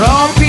From